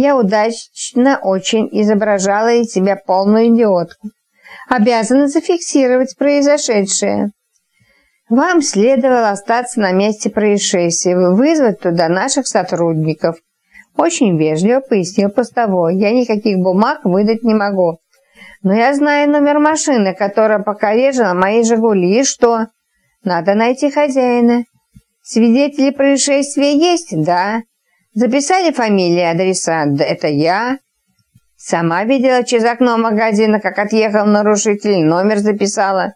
Я удачно очень изображала из себя полную идиотку. Обязана зафиксировать произошедшее. Вам следовало остаться на месте происшествия, вызвать туда наших сотрудников. Очень вежливо пояснил постовой. Я никаких бумаг выдать не могу. Но я знаю номер машины, которая покорежила мои «Жигули». И что? Надо найти хозяина. Свидетели происшествия есть? Да. Записали фамилии и адреса? Да, это я. Сама видела через окно магазина, как отъехал нарушитель, номер записала.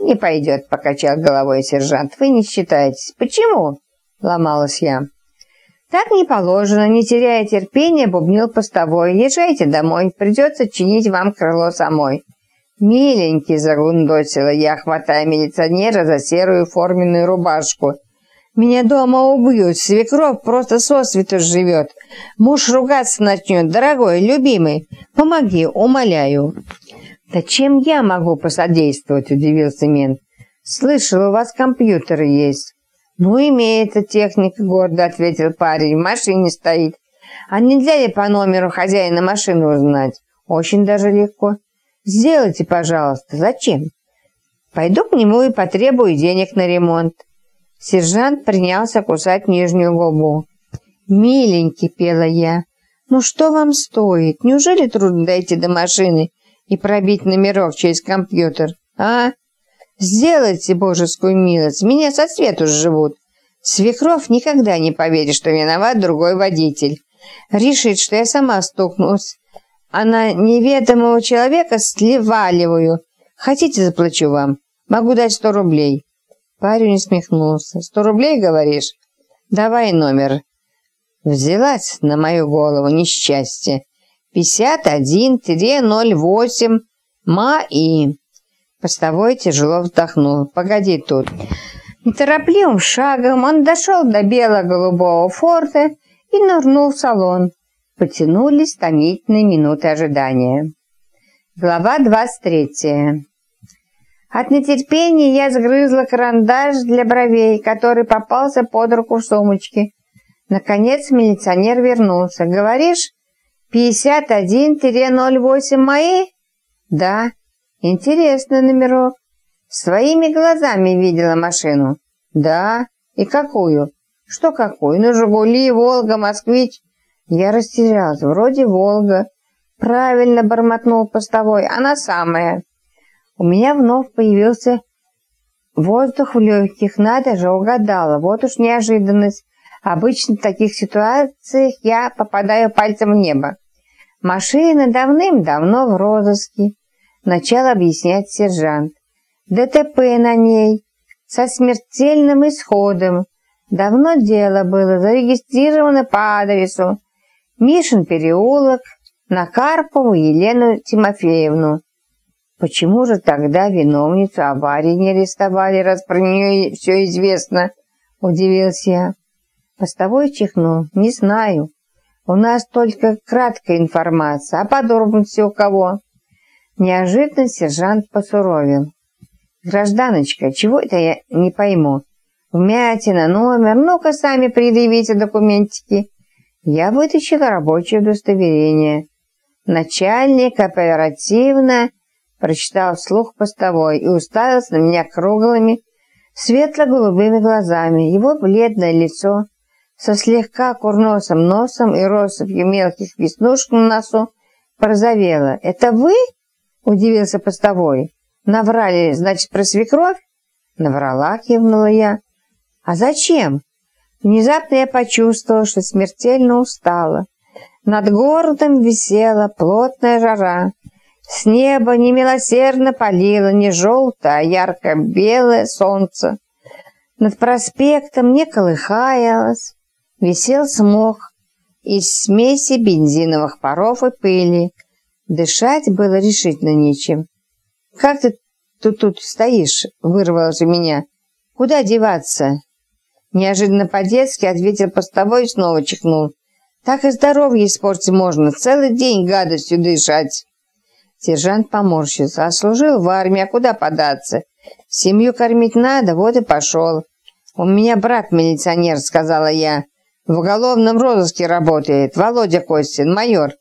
«Не пойдет», — покачал головой сержант. «Вы не считаетесь». «Почему?» — ломалась я. «Так не положено, не теряя терпения, бубнил постовой. Езжайте домой, придется чинить вам крыло самой». «Миленький», — загундосила я, хватая милиционера за серую форменную рубашку. «Меня дома убьют, свекровь просто сосвету живет. Муж ругаться начнет, дорогой, любимый. Помоги, умоляю». «Да чем я могу посодействовать?» – удивился мент. «Слышал, у вас компьютеры есть». «Ну, имеет эта техника», – гордо ответил парень. «В машине стоит. А нельзя ли по номеру хозяина машины узнать?» «Очень даже легко». «Сделайте, пожалуйста». «Зачем?» «Пойду к нему и потребую денег на ремонт». Сержант принялся кусать нижнюю губу. «Миленький», — пела я, — «ну что вам стоит? Неужели трудно дойти до машины и пробить номерок через компьютер, а? Сделайте божескую милость, меня со свету живут. Свекровь никогда не поверит, что виноват другой водитель. Решит, что я сама стукнулась, а на неведомого человека сливаливаю. Хотите, заплачу вам? Могу дать сто рублей. Парень усмехнулся. «Сто рублей, говоришь? Давай номер». Взялась на мою голову несчастье. 51-08 МАИ. Постовой тяжело вздохнул. «Погоди тут». Неторопливым шагом он дошел до бело-голубого форта и нырнул в салон. Потянулись томительные минуты ожидания. Глава 23. От нетерпения я сгрызла карандаш для бровей, который попался под руку в сумочке. Наконец милиционер вернулся. «Говоришь, 51-08 мои? Да. Интересный номерок. Своими глазами видела машину? Да. И какую? Что какую? Ну, Жигули, Волга, Москвич. Я растерялась. Вроде Волга. Правильно бормотнул постовой. Она самая. У меня вновь появился воздух в легких. Надо же, угадала. Вот уж неожиданность. Обычно в таких ситуациях я попадаю пальцем в небо. Машина давным-давно в розыске. Начал объяснять сержант. ДТП на ней со смертельным исходом. Давно дело было зарегистрировано по адресу Мишин переулок на Карпову Елену Тимофеевну. Почему же тогда виновницу аварии не арестовали, раз про нее все известно? Удивился я. Постовой чихнул. Не знаю. У нас только краткая информация, а подробности у кого?» Неожиданно сержант посуровил. «Гражданочка, чего это я не пойму? Вмятина, номер, ну-ка сами предъявите документики». Я вытащила рабочее удостоверение. Начальник оперативно прочитал вслух постовой и уставился на меня круглыми, светло-голубыми глазами. Его бледное лицо со слегка курносым носом и россыпью мелких веснушек на носу, порозовела. «Это вы?» – удивился постовой. «Наврали, значит, про свекровь?» «Наврала», – кивнула я. «А зачем?» Внезапно я почувствовала, что смертельно устала. Над городом висела плотная жара. С неба немилосердно палило не желтое, а ярко-белое солнце. Над проспектом не колыхаялось, висел смог из смеси бензиновых паров и пыли. Дышать было решительно нечем. «Как ты тут, тут стоишь?» — вырвалось у меня. «Куда деваться?» Неожиданно по-детски ответил постовой и снова чихнул. «Так и здоровье испортить можно, целый день гадостью дышать». Сержант поморщился. «А служил в армии, а куда податься? Семью кормить надо, вот и пошел». «У меня брат милиционер», — сказала я. В уголовном розыске работает Володя Костин, майор.